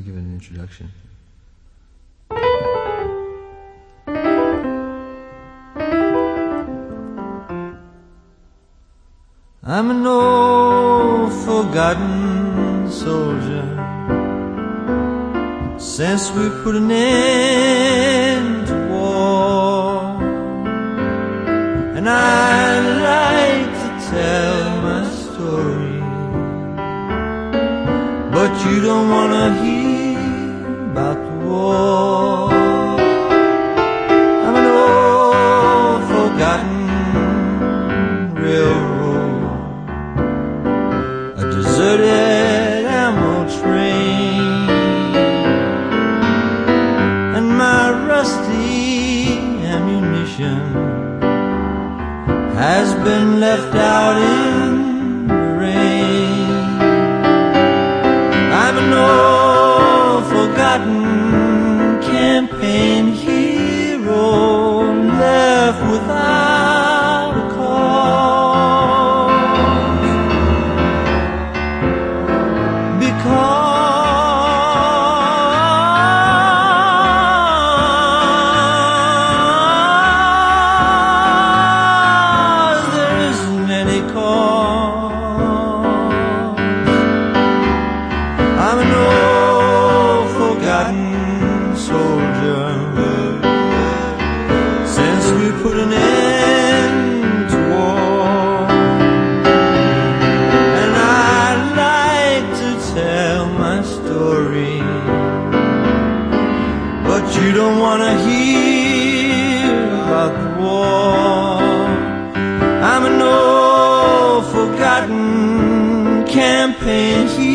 give it an introduction. I'm an old forgotten soldier. Since we put an end to war, and I like to tell my story, but you don't wanna hear has been left out in tell my story, but you don't want to hear about the war. I'm an old forgotten campaign hero